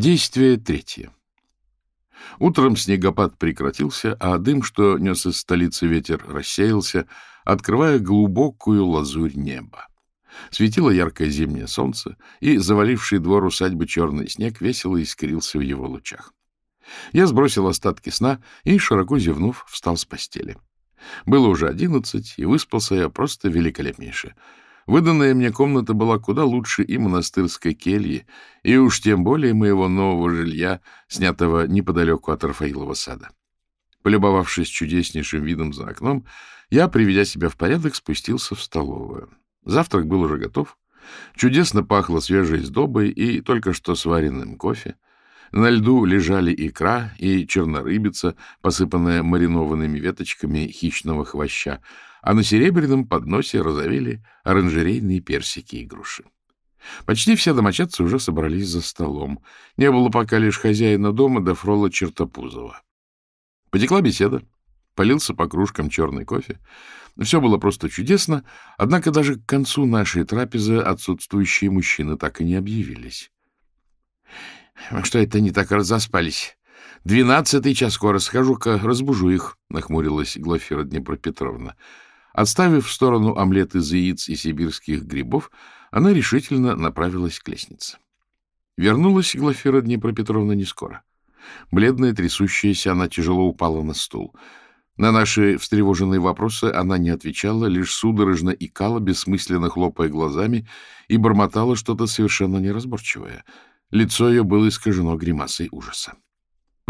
Действие третье. Утром снегопад прекратился, а дым, что нес из столицы ветер, рассеялся, открывая глубокую лазурь неба. Светило яркое зимнее солнце, и заваливший двор усадьбы черный снег весело искрился в его лучах. Я сбросил остатки сна и, широко зевнув, встал с постели. Было уже одиннадцать, и выспался я просто великолепнейше — Выданная мне комната была куда лучше и монастырской кельи, и уж тем более моего нового жилья, снятого неподалеку от Рафаилова сада. Полюбовавшись чудеснейшим видом за окном, я, приведя себя в порядок, спустился в столовую. Завтрак был уже готов. Чудесно пахло свежей сдобой и только что сваренным кофе. На льду лежали икра и чернорыбица, посыпанная маринованными веточками хищного хвоща, а на серебряном подносе розовели оранжерейные персики и груши. Почти все домочадцы уже собрались за столом. Не было пока лишь хозяина дома до Фрола Чертопузова. Потекла беседа, полился по кружкам черный кофе. Все было просто чудесно, однако даже к концу нашей трапезы отсутствующие мужчины так и не объявились. — Что это они так разоспались? Двенадцатый час скоро схожу-ка, разбужу их, — нахмурилась Глафира Днепропетровна. Отставив в сторону омлет из яиц и сибирских грибов, она решительно направилась к лестнице. Вернулась Глафира Днепропетровна не скоро. Бледная, трясущаяся, она тяжело упала на стул. На наши встревоженные вопросы она не отвечала, лишь судорожно икала, бессмысленно хлопая глазами, и бормотала что-то совершенно неразборчивое. Лицо ее было искажено гримасой ужаса.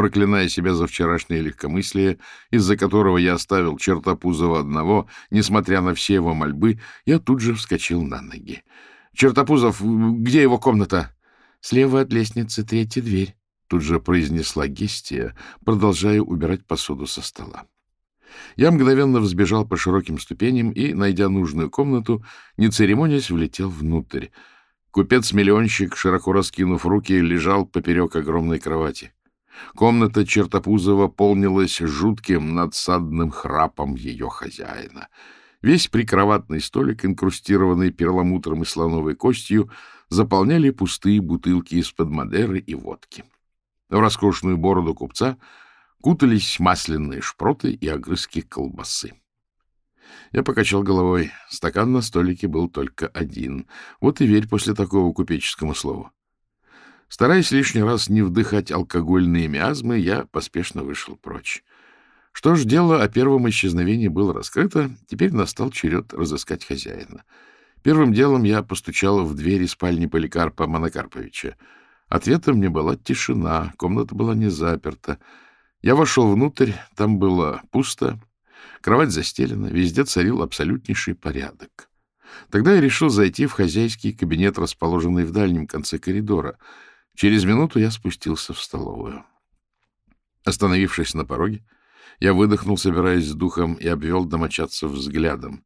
Проклиная себя за вчерашнее легкомыслие, из-за которого я оставил Чертопузова одного, несмотря на все его мольбы, я тут же вскочил на ноги. — Чертопузов, где его комната? — Слева от лестницы третья дверь, — тут же произнесла Гестия, продолжая убирать посуду со стола. Я мгновенно взбежал по широким ступеням и, найдя нужную комнату, не церемонясь, влетел внутрь. Купец-миллионщик, широко раскинув руки, лежал поперек огромной кровати. Комната Чертопузова полнилась жутким надсадным храпом ее хозяина. Весь прикроватный столик, инкрустированный перламутром и слоновой костью, заполняли пустые бутылки из-под Мадеры и водки. В роскошную бороду купца кутались масляные шпроты и огрызки колбасы. Я покачал головой. Стакан на столике был только один. Вот и верь после такого купеческому слову. Стараясь лишний раз не вдыхать алкогольные миазмы, я поспешно вышел прочь. Что ж, дело о первом исчезновении было раскрыто, теперь настал черед разыскать хозяина. Первым делом я постучал в двери спальни Поликарпа Монокарповича. Ответом мне была тишина, комната была не заперта. Я вошел внутрь, там было пусто, кровать застелена, везде царил абсолютнейший порядок. Тогда я решил зайти в хозяйский кабинет, расположенный в дальнем конце коридора — Через минуту я спустился в столовую. Остановившись на пороге, я выдохнул, собираясь с духом, и обвел домочадцев взглядом.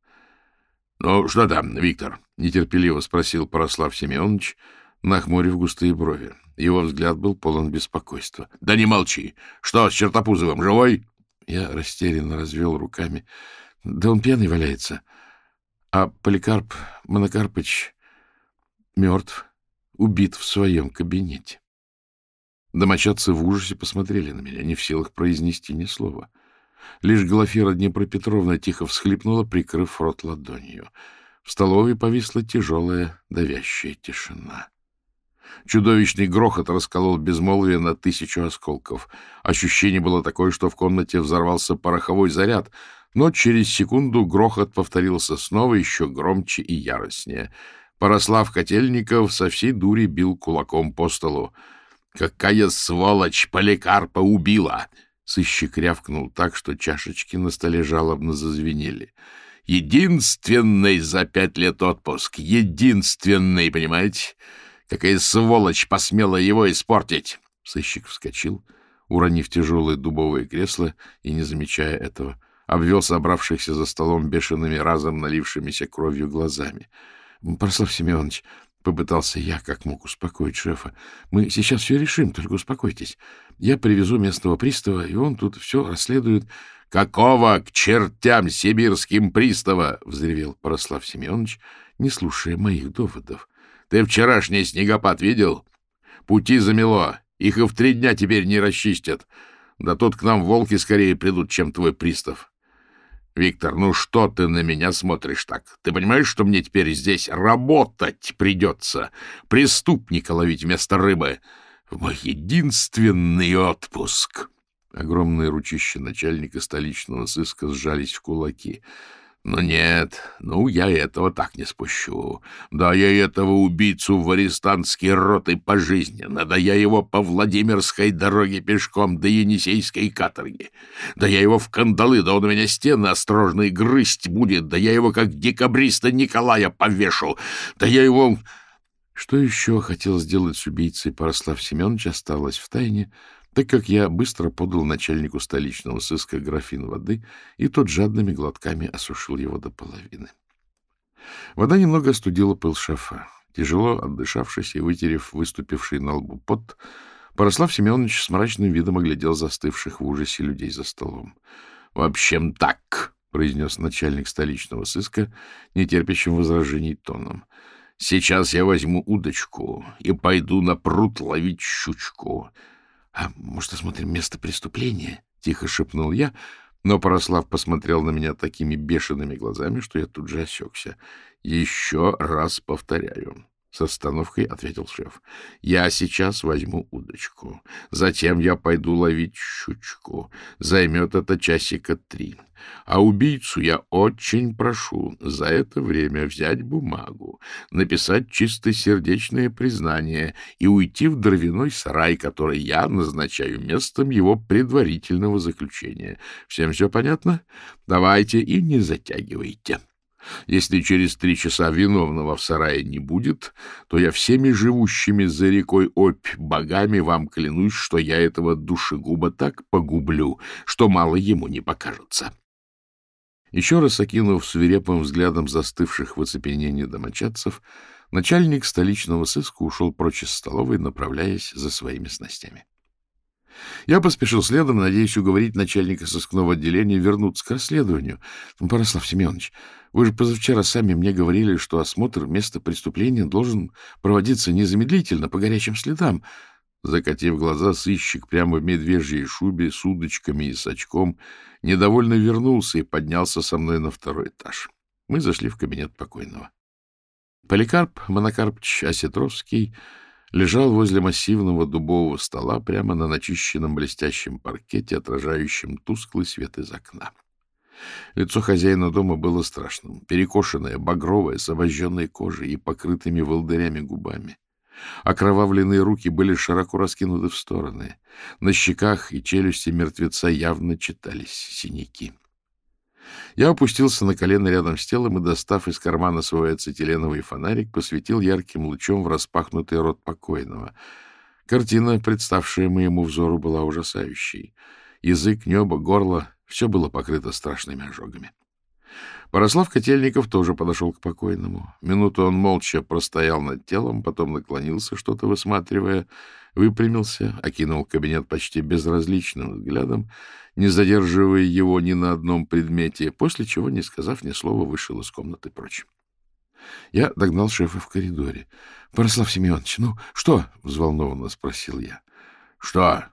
— Ну, что там, Виктор? — нетерпеливо спросил Порослав Семенович, нахмурив густые брови. Его взгляд был полон беспокойства. — Да не молчи! Что с Чертопузовым, живой? Я растерянно развел руками. — Да он пьяный валяется. А Поликарп Монокарпыч мертв убит в своем кабинете. Домочадцы в ужасе посмотрели на меня, не в силах произнести ни слова. Лишь Глафира Днепропетровна тихо всхлипнула, прикрыв рот ладонью. В столовой повисла тяжелая, давящая тишина. Чудовищный грохот расколол безмолвие на тысячу осколков. Ощущение было такое, что в комнате взорвался пороховой заряд, но через секунду грохот повторился снова еще громче и яростнее — Порослав Котельников со всей дури бил кулаком по столу. «Какая сволочь Поликарпа убила!» Сыщик рявкнул так, что чашечки на столе жалобно зазвенели. «Единственный за пять лет отпуск! Единственный, понимаете? Какая сволочь посмела его испортить!» Сыщик вскочил, уронив тяжелое дубовое кресло и, не замечая этого, обвел собравшихся за столом бешеными разом налившимися кровью глазами —— Прослав Семенович, — попытался я как мог успокоить шефа, — мы сейчас все решим, только успокойтесь. Я привезу местного пристава, и он тут все расследует. — Какого к чертям сибирским пристава? — взревел Прослав Семенович, не слушая моих доводов. — Ты вчерашний снегопад видел? Пути замело. Их и в три дня теперь не расчистят. Да тут к нам волки скорее придут, чем твой пристав. Виктор, ну что ты на меня смотришь так? Ты понимаешь, что мне теперь здесь работать придется? Преступника ловить вместо рыбы? В мой единственный отпуск!» Огромные ручища начальника столичного сыска сжались в кулаки — но нет, ну, я этого так не спущу. Да я этого убийцу в арестантский рот и пожизненно, да я его по Владимирской дороге пешком до Енисейской каторги, да я его в кандалы, да он у меня стены осторожные грызть будет, да я его как декабриста Николая повешу, да я его... Что еще хотел сделать с убийцей Порослав Семенович осталось в тайне, так как я быстро подал начальнику столичного сыска графин воды, и тот жадными глотками осушил его до половины. Вода немного остудила пыл шафа. Тяжело отдышавшись и вытерев выступивший на лбу пот, Порослав Семенович с мрачным видом оглядел застывших в ужасе людей за столом. — В общем, так, — произнес начальник столичного сыска, нетерпящим возражений тоном. — Сейчас я возьму удочку и пойду на пруд ловить щучку. — А может, осмотрим место преступления? — тихо шепнул я, но Порослав посмотрел на меня такими бешеными глазами, что я тут же осекся. — Еще раз повторяю. С остановкой ответил шеф. — Я сейчас возьму удочку. Затем я пойду ловить щучку. Займет это часика три. А убийцу я очень прошу за это время взять бумагу, написать чистосердечное признание и уйти в дровяной сарай, который я назначаю местом его предварительного заключения. Всем все понятно? Давайте и не затягивайте. — если через три часа виновного в сарае не будет, то я всеми живущими за рекой Обь богами вам клянусь, что я этого душегуба так погублю, что мало ему не покажется. Еще раз окинув свирепым взглядом застывших в оцепенении домочадцев, начальник столичного сыска ушел прочь из столовой, направляясь за своими снастями. Я поспешил следом, надеясь уговорить начальника сыскного отделения вернуться к расследованию. — Порослав Семенович, вы же позавчера сами мне говорили, что осмотр места преступления должен проводиться незамедлительно, по горячим следам. Закатив глаза, сыщик прямо в медвежьей шубе с удочками и с очком недовольно вернулся и поднялся со мной на второй этаж. Мы зашли в кабинет покойного. Поликарп Монокарпч Осетровский лежал возле массивного дубового стола прямо на начищенном блестящем паркете, отражающем тусклый свет из окна. Лицо хозяина дома было страшным, перекошенное, багровое, с обожженной кожей и покрытыми волдырями губами. Окровавленные руки были широко раскинуты в стороны. На щеках и челюсти мертвеца явно читались синяки. Я опустился на колено рядом с телом и, достав из кармана свой ацетиленовый фонарик, посветил ярким лучом в распахнутый рот покойного. Картина, представшая моему взору, была ужасающей. Язык, небо, горло — все было покрыто страшными ожогами. Порослав Котельников тоже подошел к покойному. Минуту он молча простоял над телом, потом наклонился, что-то высматривая, выпрямился, окинул кабинет почти безразличным взглядом, не задерживая его ни на одном предмете, после чего, не сказав ни слова, вышел из комнаты прочь. Я догнал шефа в коридоре. — Порослав Семенович, ну что? — взволнованно спросил я. — Что?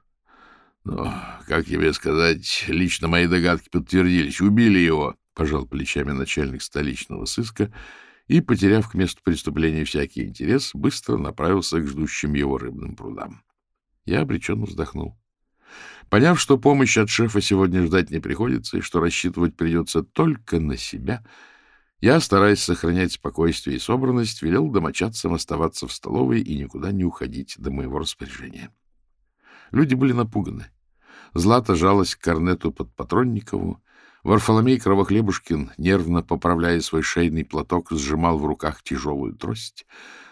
Ну, как тебе сказать, лично мои догадки подтвердились. Убили его, — пожал плечами начальник столичного сыска и, потеряв к месту преступления всякий интерес, быстро направился к ждущим его рыбным прудам. Я обреченно вздохнул. Поняв, что помощи от шефа сегодня ждать не приходится и что рассчитывать придется только на себя, я, стараясь сохранять спокойствие и собранность, велел домочадцам оставаться в столовой и никуда не уходить до моего распоряжения. Люди были напуганы. Злата жалась к корнету под Патронникову, Варфоломей Кровохлебушкин, нервно поправляя свой шейный платок, сжимал в руках тяжелую трость.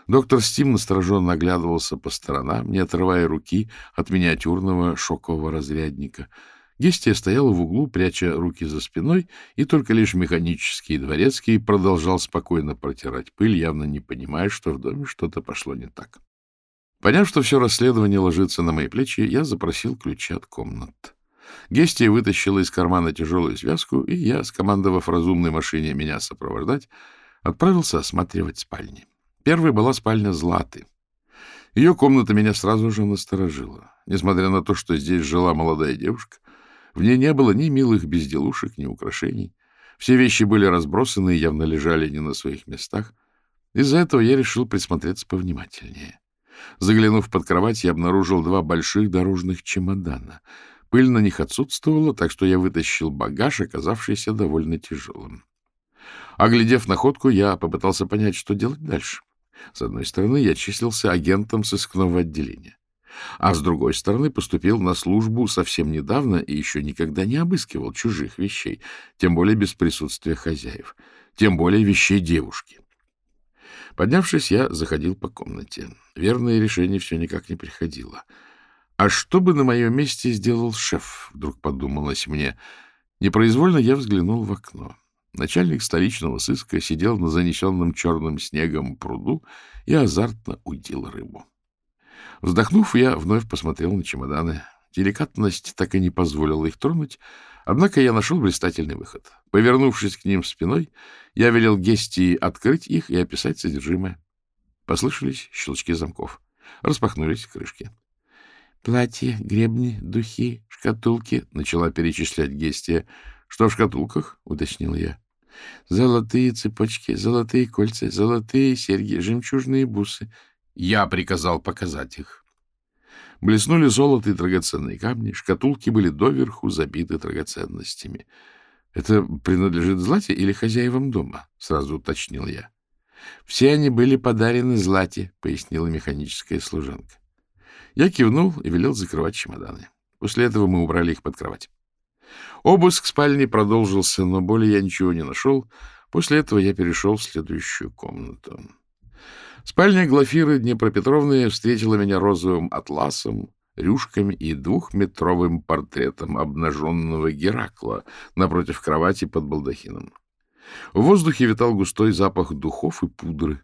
Доктор Стим настороженно оглядывался по сторонам, не отрывая руки от миниатюрного шокового разрядника. Гестия стояла в углу, пряча руки за спиной, и только лишь механический дворецкий продолжал спокойно протирать пыль, явно не понимая, что в доме что-то пошло не так. Поняв, что все расследование ложится на мои плечи, я запросил ключи от комнат. Гестия вытащила из кармана тяжелую связку, и я, скомандовав разумной машине меня сопровождать, отправился осматривать спальни. Первой была спальня Златы. Ее комната меня сразу же насторожила. Несмотря на то, что здесь жила молодая девушка, в ней не было ни милых безделушек, ни украшений. Все вещи были разбросаны и явно лежали не на своих местах. Из-за этого я решил присмотреться повнимательнее. Заглянув под кровать, я обнаружил два больших дорожных чемодана. Пыль на них отсутствовала, так что я вытащил багаж, оказавшийся довольно тяжелым. Оглядев находку, я попытался понять, что делать дальше. С одной стороны, я числился агентом сыскного отделения, а с другой стороны, поступил на службу совсем недавно и еще никогда не обыскивал чужих вещей, тем более без присутствия хозяев, тем более вещей девушки. Поднявшись, я заходил по комнате. Верное решение все никак не приходило. А что бы на моем месте сделал шеф, вдруг подумалось мне. Непроизвольно я взглянул в окно. Начальник столичного сыска сидел на занесенном черным снегом пруду и азартно удил рыбу. Вздохнув, я вновь посмотрел на чемоданы. Деликатность так и не позволила их тронуть, однако я нашел блистательный выход. Повернувшись к ним спиной, я велел Гестии открыть их и описать содержимое. Послышались щелчки замков. Распахнулись крышки. — Платье, гребни, духи, шкатулки, — начала перечислять Гестия. — Что в шкатулках? — уточнил я. — Золотые цепочки, золотые кольца, золотые серьги, жемчужные бусы. Я приказал показать их. Блеснули золото и драгоценные камни, шкатулки были доверху забиты драгоценностями. — Это принадлежит Злате или хозяевам дома? — сразу уточнил я. — Все они были подарены Злате, — пояснила механическая служанка. Я кивнул и велел закрывать чемоданы. После этого мы убрали их под кровать. Обыск спальни продолжился, но более я ничего не нашел. После этого я перешел в следующую комнату. Спальня Глафиры Днепропетровны встретила меня розовым атласом, рюшками и двухметровым портретом обнаженного Геракла напротив кровати под балдахином. В воздухе витал густой запах духов и пудры.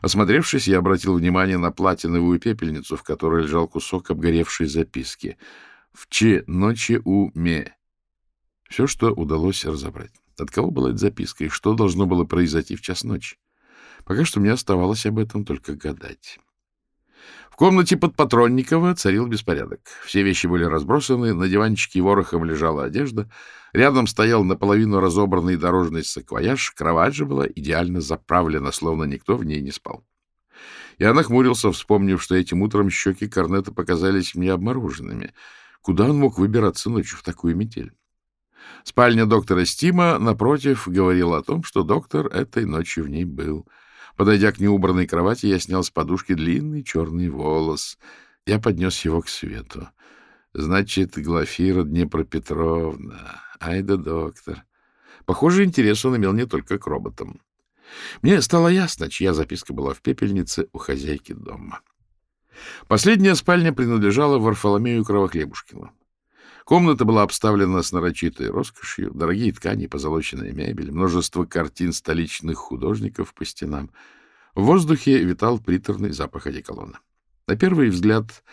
Осмотревшись, я обратил внимание на платиновую пепельницу, в которой лежал кусок обгоревшей записки. «В че ночи у ме все, что удалось разобрать. От кого была эта записка и что должно было произойти в час ночи? Пока что мне оставалось об этом только гадать. В комнате под Патронникова царил беспорядок. Все вещи были разбросаны, на диванчике ворохом лежала одежда, рядом стоял наполовину разобранный дорожный саквояж, кровать же была идеально заправлена, словно никто в ней не спал. Я нахмурился, вспомнив, что этим утром щеки Корнета показались мне обмороженными. Куда он мог выбираться ночью в такую метель? Спальня доктора Стима, напротив, говорила о том, что доктор этой ночью в ней был. Подойдя к неубранной кровати, я снял с подушки длинный черный волос. Я поднес его к свету. Значит, Глафира Днепропетровна. Ай да доктор. Похоже, интерес он имел не только к роботам. Мне стало ясно, чья записка была в пепельнице у хозяйки дома. Последняя спальня принадлежала Варфоломею Кровохлебушкину. Комната была обставлена с нарочитой роскошью, дорогие ткани, позолоченная мебель, множество картин столичных художников по стенам. В воздухе витал приторный запах одеколона. На первый взгляд,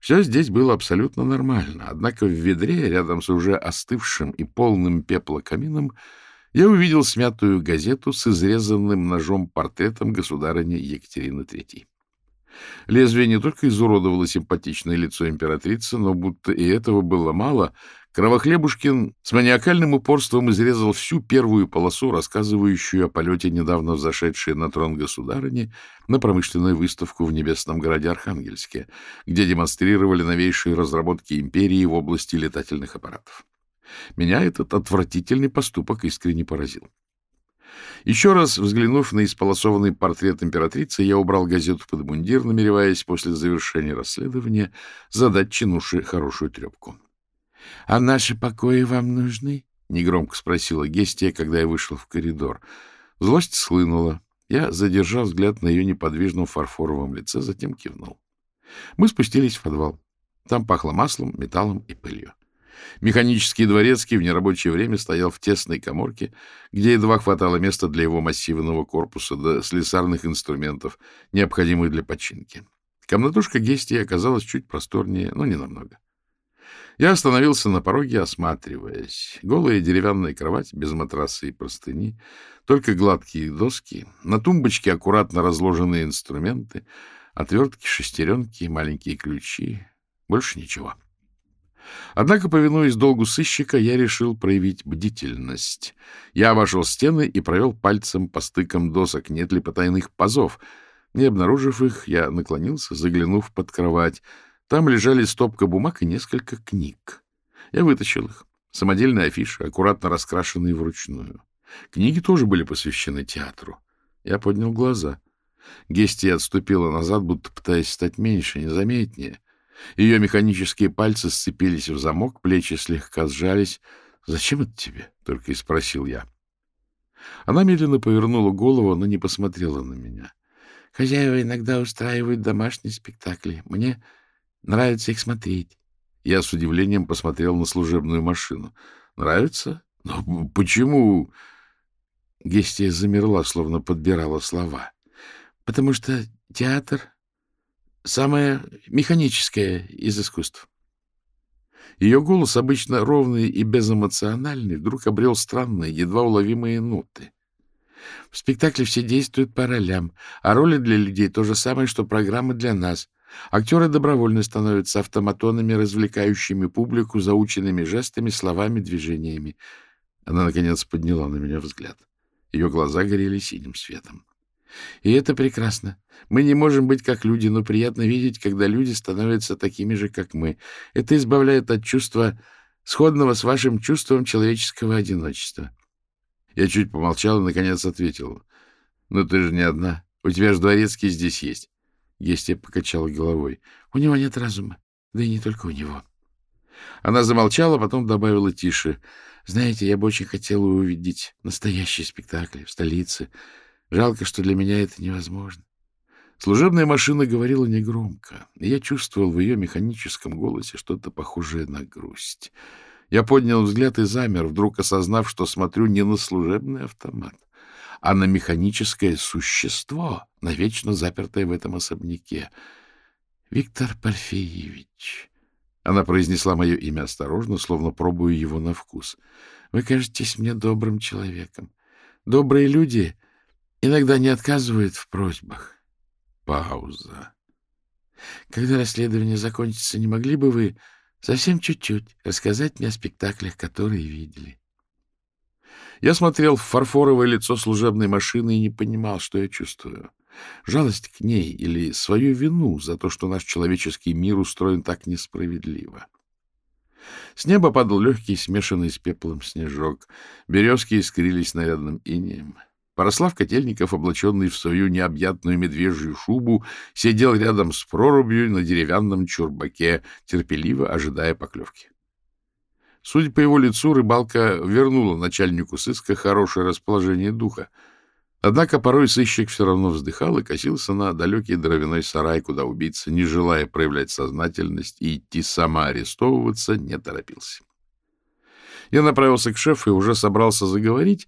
все здесь было абсолютно нормально, однако в ведре, рядом с уже остывшим и полным пепла камином, я увидел смятую газету с изрезанным ножом портретом государыни Екатерины Третьей. Лезвие не только изуродовало симпатичное лицо императрицы, но будто и этого было мало, Кровохлебушкин с маниакальным упорством изрезал всю первую полосу, рассказывающую о полете недавно взошедшей на трон государыни на промышленную выставку в небесном городе Архангельске, где демонстрировали новейшие разработки империи в области летательных аппаратов. Меня этот отвратительный поступок искренне поразил. Еще раз взглянув на исполосованный портрет императрицы, я убрал газету под мундир, намереваясь после завершения расследования задать чинуши хорошую трепку. — А наши покои вам нужны? — негромко спросила Гестия, когда я вышел в коридор. Злость схлынула. Я задержал взгляд на ее неподвижном фарфоровом лице, затем кивнул. Мы спустились в подвал. Там пахло маслом, металлом и пылью. Механический дворецкий в нерабочее время стоял в тесной коморке, где едва хватало места для его массивного корпуса до слесарных инструментов, необходимых для починки. Комнатушка Гестии оказалась чуть просторнее, но не намного. Я остановился на пороге, осматриваясь. Голая деревянная кровать, без матраса и простыни, только гладкие доски, на тумбочке аккуратно разложенные инструменты, Отвертки, шестеренки, маленькие ключи. Больше ничего. Однако, повинуясь долгу сыщика, я решил проявить бдительность. Я обошел стены и провел пальцем по стыкам досок, нет ли потайных пазов. Не обнаружив их, я наклонился, заглянув под кровать. Там лежали стопка бумаг и несколько книг. Я вытащил их. Самодельные афиши, аккуратно раскрашенные вручную. Книги тоже были посвящены театру. Я поднял глаза. Гестия отступила назад, будто пытаясь стать меньше, незаметнее. Ее механические пальцы сцепились в замок, плечи слегка сжались. — Зачем это тебе? — только и спросил я. Она медленно повернула голову, но не посмотрела на меня. — Хозяева иногда устраивают домашние спектакли. Мне нравится их смотреть. Я с удивлением посмотрел на служебную машину. — Нравится? Но почему... Гестия замерла, словно подбирала слова. — Потому что театр — самое механическое из искусств. Ее голос, обычно ровный и безэмоциональный, вдруг обрел странные, едва уловимые ноты. В спектакле все действуют по ролям, а роли для людей — то же самое, что программы для нас. Актеры добровольно становятся автоматонами, развлекающими публику заученными жестами, словами, движениями. Она, наконец, подняла на меня взгляд. Ее глаза горели синим светом. И это прекрасно. Мы не можем быть как люди, но приятно видеть, когда люди становятся такими же, как мы. Это избавляет от чувства, сходного с вашим чувством человеческого одиночества. Я чуть помолчал и, наконец, ответил. — Ну, ты же не одна. У тебя же дворецкий здесь есть. Гестия покачала головой. — У него нет разума. Да и не только у него. Она замолчала, потом добавила тише. Знаете, я бы очень хотела увидеть настоящий спектакль в столице. Жалко, что для меня это невозможно. Служебная машина говорила негромко, и я чувствовал в ее механическом голосе что-то похожее на грусть. Я поднял взгляд и замер, вдруг осознав, что смотрю не на служебный автомат, а на механическое существо, навечно запертое в этом особняке. Виктор Порфеевич... Она произнесла мое имя осторожно, словно пробуя его на вкус. — Вы кажетесь мне добрым человеком. Добрые люди иногда не отказывают в просьбах. Пауза. — Когда расследование закончится, не могли бы вы совсем чуть-чуть рассказать мне о спектаклях, которые видели? Я смотрел в фарфоровое лицо служебной машины и не понимал, что я чувствую жалость к ней или свою вину за то, что наш человеческий мир устроен так несправедливо. С неба падал легкий, смешанный с пеплом снежок. Березки искрились нарядным инеем. Порослав Котельников, облаченный в свою необъятную медвежью шубу, сидел рядом с прорубью на деревянном чурбаке, терпеливо ожидая поклевки. Судя по его лицу, рыбалка вернула начальнику сыска хорошее расположение духа — Однако порой сыщик все равно вздыхал и косился на далекий дровяной сарай, куда убийца, не желая проявлять сознательность и идти самоарестовываться, не торопился. Я направился к шефу и уже собрался заговорить,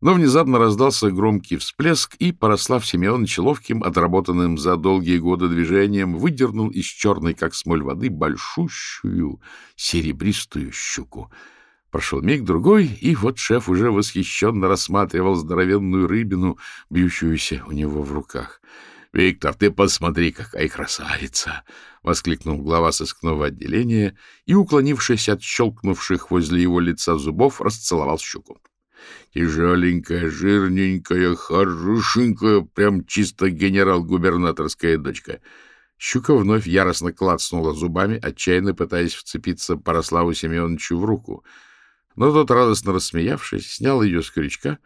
но внезапно раздался громкий всплеск, и Порослав Семенович ловким, отработанным за долгие годы движением, выдернул из черной, как смоль воды, большущую серебристую щуку — Прошел миг-другой, и вот шеф уже восхищенно рассматривал здоровенную рыбину, бьющуюся у него в руках. — Виктор, ты посмотри, какая красавица! — воскликнул глава сыскного отделения и, уклонившись от щелкнувших возле его лица зубов, расцеловал щуку. Тяжеленькая, жирненькая, хорошенькая, прям чисто генерал-губернаторская дочка. Щука вновь яростно клацнула зубами, отчаянно пытаясь вцепиться Порославу Семеновичу в руку — но тот, радостно рассмеявшись, снял ее с крючка,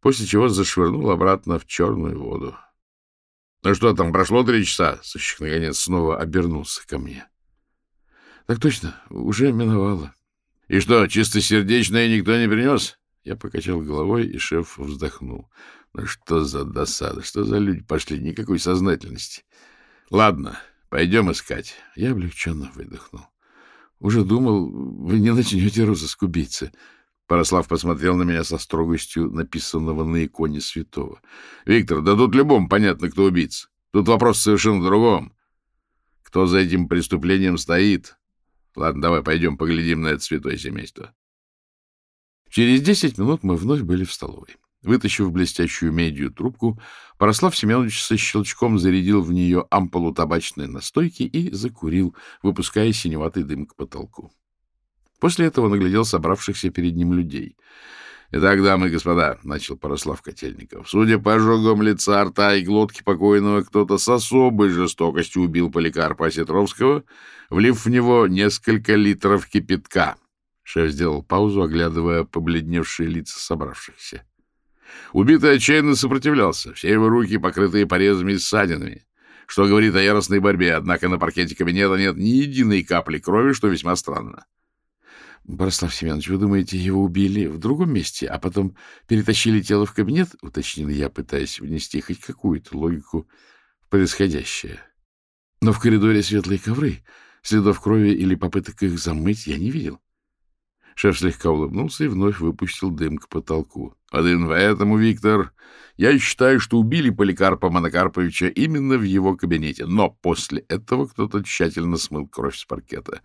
после чего зашвырнул обратно в черную воду. — Ну что там, прошло три часа? — сыщик, наконец, снова обернулся ко мне. — Так точно, уже миновало. — И что, чистосердечное никто не принес? Я покачал головой, и шеф вздохнул. Ну что за досада, что за люди пошли, никакой сознательности. Ладно, пойдем искать. Я облегченно выдохнул. Уже думал, вы не начнете розыск убийцы. Порослав посмотрел на меня со строгостью написанного на иконе святого. — Виктор, да тут любому понятно, кто убийца. Тут вопрос совершенно другом. Кто за этим преступлением стоит? Ладно, давай пойдем поглядим на это святое семейство. Через десять минут мы вновь были в столовой. Вытащив блестящую медью трубку, Порослав Семенович со щелчком зарядил в нее ампулу табачной настойки и закурил, выпуская синеватый дым к потолку. После этого наглядел собравшихся перед ним людей. — Итак, дамы и господа, — начал Порослав Котельников, — судя по ожогам лица, рта и глотки покойного, кто-то с особой жестокостью убил Поликарпа Осетровского, влив в него несколько литров кипятка. Шеф сделал паузу, оглядывая побледневшие лица собравшихся. Убитый отчаянно сопротивлялся, все его руки покрытые порезами и ссадинами, что говорит о яростной борьбе, однако на паркете кабинета нет ни единой капли крови, что весьма странно. — Борислав Семенович, вы думаете, его убили в другом месте, а потом перетащили тело в кабинет? — уточнил я, пытаясь внести хоть какую-то логику в происходящее. Но в коридоре светлые ковры, следов крови или попыток их замыть я не видел. Шеф слегка улыбнулся и вновь выпустил дым к потолку. — Один в этому, Виктор. Я считаю, что убили Поликарпа Монокарповича именно в его кабинете, но после этого кто-то тщательно смыл кровь с паркета,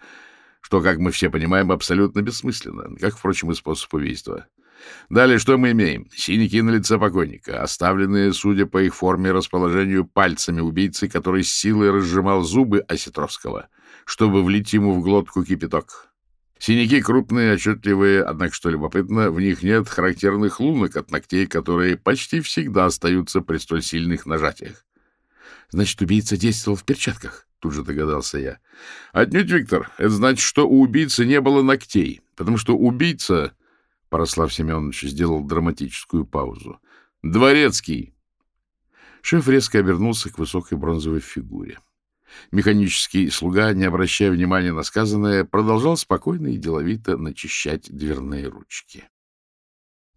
что, как мы все понимаем, абсолютно бессмысленно, как, впрочем, и способ убийства. Далее что мы имеем? Синяки на лице покойника, оставленные, судя по их форме и расположению, пальцами убийцы, который с силой разжимал зубы Осетровского, чтобы влить ему в глотку кипяток. Синяки крупные, отчетливые, однако, что любопытно, в них нет характерных лунок от ногтей, которые почти всегда остаются при столь сильных нажатиях. Значит, убийца действовал в перчатках, тут же догадался я. Отнюдь, Виктор, это значит, что у убийцы не было ногтей, потому что убийца... Порослав Семенович сделал драматическую паузу. «Дворецкий!» Шеф резко обернулся к высокой бронзовой фигуре. Механический слуга, не обращая внимания на сказанное, продолжал спокойно и деловито начищать дверные ручки.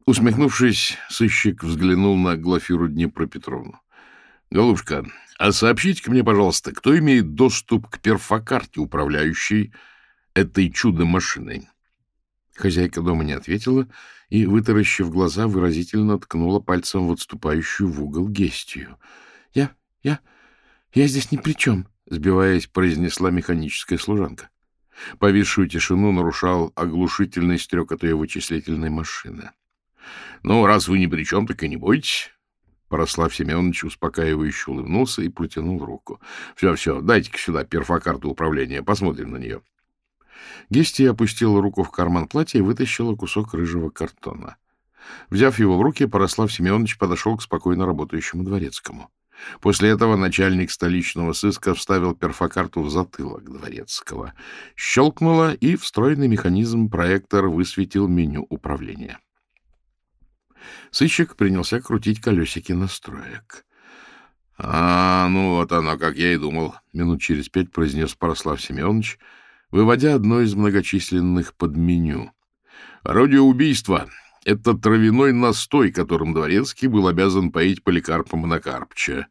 Усмехнувшись, сыщик взглянул на Глафиру Днепропетровну. — Голубушка, а сообщите-ка мне, пожалуйста, кто имеет доступ к перфокарте, управляющей этой чудо-машиной? Хозяйка дома не ответила и, вытаращив глаза, выразительно ткнула пальцем в отступающую в угол Гестию. — Я, я, я здесь ни при чем, — сбиваясь, произнесла механическая служанка. Повисшую тишину нарушал оглушительный стрекот ее вычислительной машины. — Ну, раз вы ни при чем, так и не бойтесь. Порослав Семенович успокаивающе улыбнулся и протянул руку. «Все, — Все-все, дайте-ка сюда перфокарту управления, посмотрим на нее. Гестия опустила руку в карман платья и вытащила кусок рыжего картона. Взяв его в руки, Порослав Семенович подошел к спокойно работающему дворецкому. После этого начальник столичного сыска вставил перфокарту в затылок дворецкого. Щелкнуло, и встроенный механизм проектор высветил меню управления. Сыщик принялся крутить колесики настроек. — А, ну вот оно, как я и думал, — минут через пять произнес Порослав Семенович, выводя одно из многочисленных подменю. — Орудие убийства это травяной настой, которым Дворецкий был обязан поить Поликарпа Монокарпча.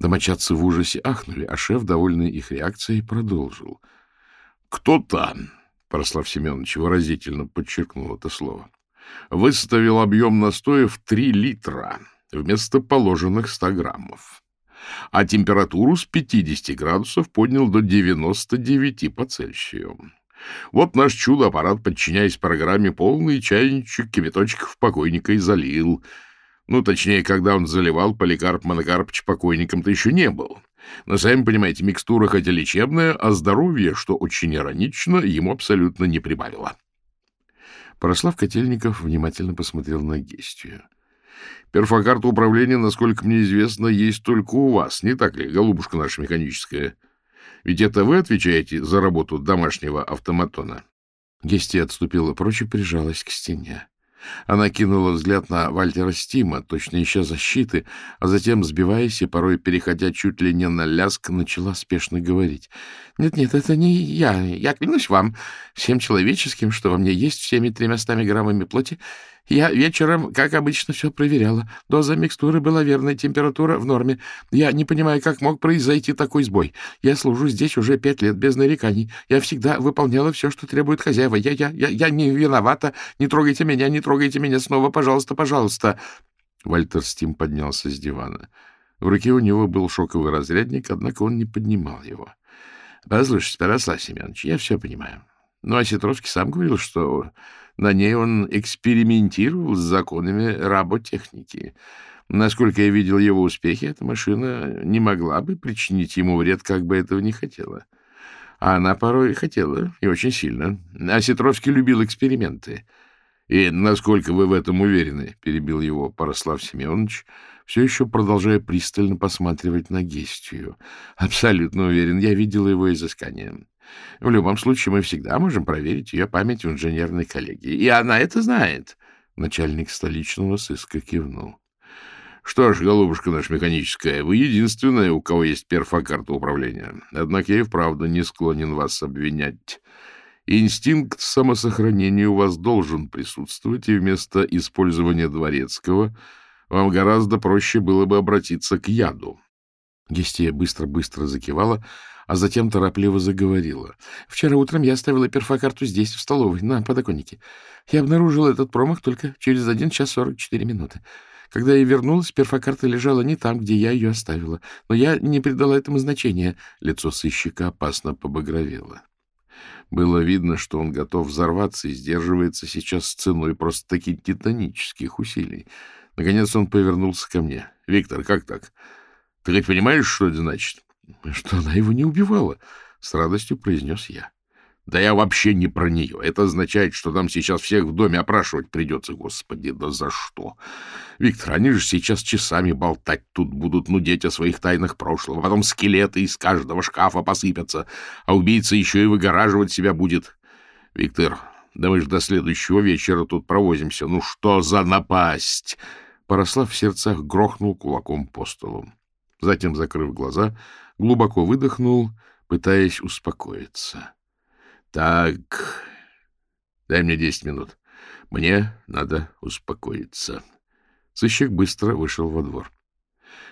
Домочадцы в ужасе ахнули, а шеф, довольный их реакцией, продолжил. — Кто-то, — Прослав Семенович выразительно подчеркнул это слово, — выставил объем настоя в три литра вместо положенных ста граммов, а температуру с 50 градусов поднял до 99 по Цельсию. Вот наш чудо-аппарат, подчиняясь программе, полный чайничек кипяточков покойника и залил. Ну, точнее, когда он заливал, Поликарп Монокарпыч покойником-то еще не был. Но, сами понимаете, микстура хотя лечебная, а здоровье, что очень иронично, ему абсолютно не прибавило. Порослав Котельников внимательно посмотрел на Гестию. Перфокарта управления, насколько мне известно, есть только у вас, не так ли, голубушка наша механическая? Ведь это вы отвечаете за работу домашнего автоматона. Гестия отступила прочь и прижалась к стене. Она кинула взгляд на Вальтера Стима, точно ища защиты, а затем, сбиваясь и порой переходя чуть ли не на ляск, начала спешно говорить. «Нет-нет, это не я. Я клянусь вам, всем человеческим, что во мне есть, всеми тремястами граммами плоти, я вечером, как обычно, все проверяла. Доза микстуры была верной, температура в норме. Я не понимаю, как мог произойти такой сбой. Я служу здесь уже пять лет без нареканий. Я всегда выполняла все, что требует хозяева. Я, я, я, я не виновата. Не трогайте меня, не трогайте меня снова, пожалуйста, пожалуйста. Вальтер Стим поднялся с дивана. В руке у него был шоковый разрядник, однако он не поднимал его. — Послушайте, Ярослав Семенович, я все понимаю. Ну, а Ситровский сам говорил, что на ней он экспериментировал с законами роботехники. Насколько я видел его успехи, эта машина не могла бы причинить ему вред, как бы этого не хотела. А она порой хотела, и очень сильно. А Ситровский любил эксперименты. И насколько вы в этом уверены, — перебил его Порослав Семенович, все еще продолжая пристально посматривать на Гестию. Абсолютно уверен, я видел его изыскание. В любом случае, мы всегда можем проверить ее память в инженерной коллегии. И она это знает. Начальник столичного сыска кивнул. Что ж, голубушка наша механическая, вы единственная, у кого есть перфокарта управления. Однако я и вправду не склонен вас обвинять. Инстинкт самосохранения у вас должен присутствовать, и вместо использования дворецкого вам гораздо проще было бы обратиться к яду. Гестия быстро-быстро закивала, а затем торопливо заговорила. — Вчера утром я оставила перфокарту здесь, в столовой, на подоконнике. Я обнаружила этот промах только через один час сорок четыре минуты. Когда я вернулась, перфокарта лежала не там, где я ее оставила. Но я не придала этому значения. Лицо сыщика опасно побагровело. Было видно, что он готов взорваться и сдерживается сейчас ценой просто-таки титанических усилий. Наконец он повернулся ко мне. — Виктор, как так? Ты хоть понимаешь, что это значит? — Что она его не убивала, — с радостью произнес я. Да я вообще не про нее. Это означает, что нам сейчас всех в доме опрашивать придется. Господи, да за что? Виктор, они же сейчас часами болтать тут будут, нудеть о своих тайнах прошлого. Потом скелеты из каждого шкафа посыпятся, а убийца еще и выгораживать себя будет. Виктор, да мы же до следующего вечера тут провозимся. Ну что за напасть? Порослав в сердцах грохнул кулаком по столу. Затем, закрыв глаза, глубоко выдохнул, пытаясь успокоиться. — так, дай мне десять минут. Мне надо успокоиться. Сыщик быстро вышел во двор.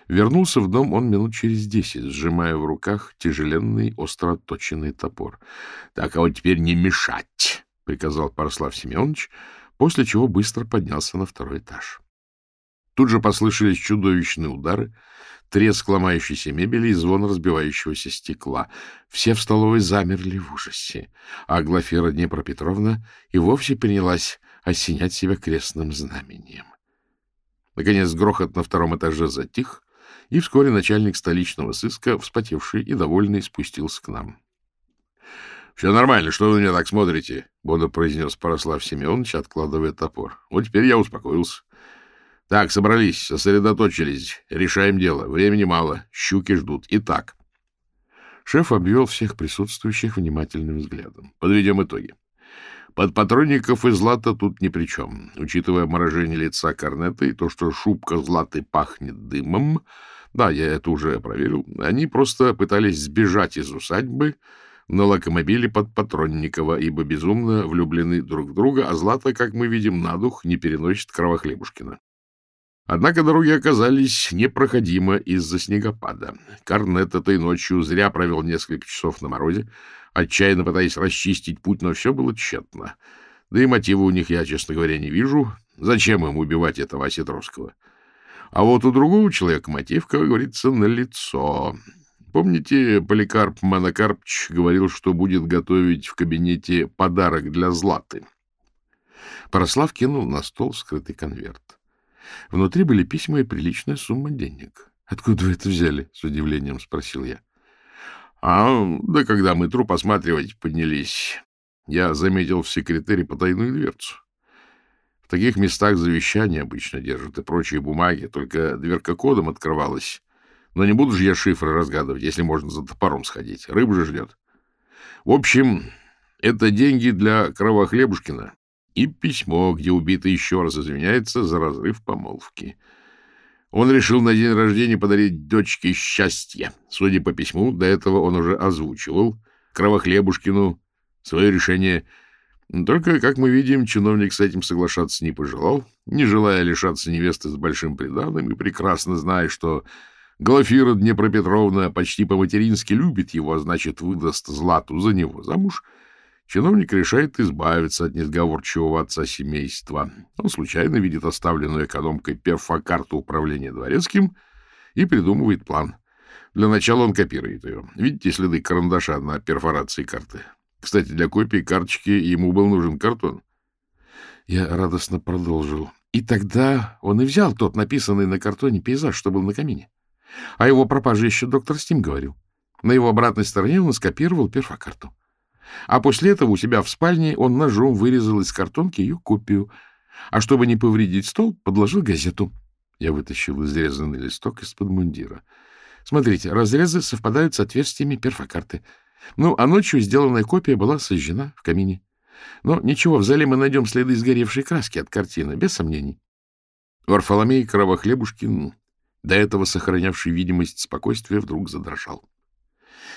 Вернулся в дом он минут через десять, сжимая в руках тяжеленный, остро отточенный топор. — Так, а вот теперь не мешать, — приказал Парслав Семенович, после чего быстро поднялся на второй этаж. Тут же послышались чудовищные удары, треск ломающейся мебели и звон разбивающегося стекла. Все в столовой замерли в ужасе, а Глафира Днепропетровна и вовсе принялась осенять себя крестным знамением. Наконец грохот на втором этаже затих, и вскоре начальник столичного сыска, вспотевший и довольный, спустился к нам. — Все нормально, что вы на меня так смотрите? — бодро произнес Порослав Семенович, откладывая топор. — Вот теперь я успокоился. Так, собрались, сосредоточились. Решаем дело. Времени мало. Щуки ждут. Итак. Шеф обвел всех присутствующих внимательным взглядом. Подведем итоги. Подпатронников и Злата тут ни при чем. Учитывая морожение лица Корнета и то, что шубка Златы пахнет дымом, да, я это уже проверил, они просто пытались сбежать из усадьбы на локомобиле под Патронникова, ибо безумно влюблены друг в друга, а Злата, как мы видим, на дух не переносит Кровохлебушкина. Однако дороги оказались непроходимы из-за снегопада. Корнет этой ночью зря провел несколько часов на морозе, отчаянно пытаясь расчистить путь, но все было тщетно. Да и мотива у них я, честно говоря, не вижу. Зачем им убивать этого Осетровского? А вот у другого человека мотив, как говорится, налицо. Помните, Поликарп Монокарпч говорил, что будет готовить в кабинете подарок для Златы? Порослав кинул на стол скрытый конверт. Внутри были письма и приличная сумма денег. — Откуда вы это взяли? — с удивлением спросил я. — А, да когда мы труп осматривать поднялись, я заметил в секретаре потайную дверцу. В таких местах завещания обычно держат и прочие бумаги, только дверка кодом открывалась. Но не буду же я шифры разгадывать, если можно за топором сходить. Рыба же ждет. В общем, это деньги для Кровохлебушкина и письмо, где убитый еще раз извиняется за разрыв помолвки. Он решил на день рождения подарить дочке счастье. Судя по письму, до этого он уже озвучивал Кровохлебушкину свое решение. Только, как мы видим, чиновник с этим соглашаться не пожелал, не желая лишаться невесты с большим приданым и прекрасно зная, что Глафира Днепропетровна почти по-матерински любит его, а значит, выдаст Злату за него замуж — Чиновник решает избавиться от несговорчивого отца семейства. Он случайно видит оставленную экономкой перфокарту управления дворецким и придумывает план. Для начала он копирует ее. Видите следы карандаша на перфорации карты? Кстати, для копии карточки ему был нужен картон. Я радостно продолжил. И тогда он и взял тот написанный на картоне пейзаж, что был на камине. А его пропаже еще доктор Стим говорил. На его обратной стороне он скопировал перфокарту. А после этого у себя в спальне он ножом вырезал из картонки ее копию. А чтобы не повредить стол, подложил газету. Я вытащил изрезанный листок из-под мундира. Смотрите, разрезы совпадают с отверстиями перфокарты. Ну, а ночью сделанная копия была сожжена в камине. Но ничего, в зале мы найдем следы сгоревшей краски от картины, без сомнений. Варфоломей Кровохлебушкин, до этого сохранявший видимость спокойствия, вдруг задрожал.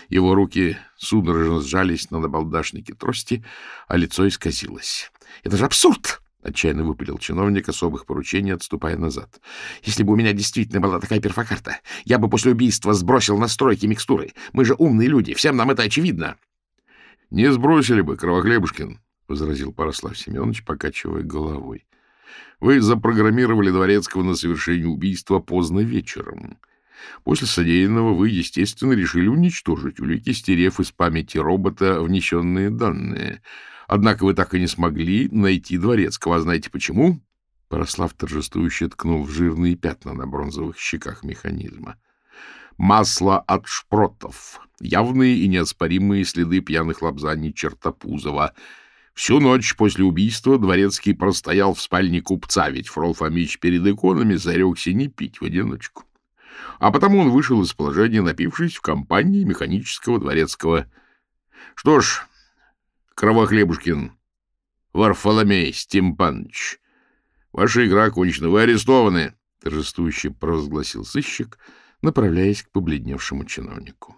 Его руки судорожно сжались на набалдашнике трости, а лицо исказилось. — Это же абсурд! — отчаянно выпалил чиновник особых поручений, отступая назад. — Если бы у меня действительно была такая перфокарта, я бы после убийства сбросил настройки микстуры. Мы же умные люди, всем нам это очевидно. — Не сбросили бы, Кровохлебушкин, — возразил Порослав Семенович, покачивая головой. — Вы запрограммировали Дворецкого на совершение убийства поздно вечером. После содеянного вы, естественно, решили уничтожить улики, стерев из памяти робота внесенные данные. Однако вы так и не смогли найти Дворецкого. А знаете почему? Порослав торжествующе ткнул в жирные пятна на бронзовых щеках механизма. Масло от шпротов. Явные и неоспоримые следы пьяных лапзаний Чертопузова — Всю ночь после убийства Дворецкий простоял в спальне купца, ведь Фрол Фомич перед иконами зарекся не пить в одиночку. А потому он вышел из положения, напившись в компании механического Дворецкого. Что ж, Кровохлебушкин, Варфоломей Стимпанович, ваша игра окончена, вы арестованы, — торжествующе провозгласил сыщик, направляясь к побледневшему чиновнику.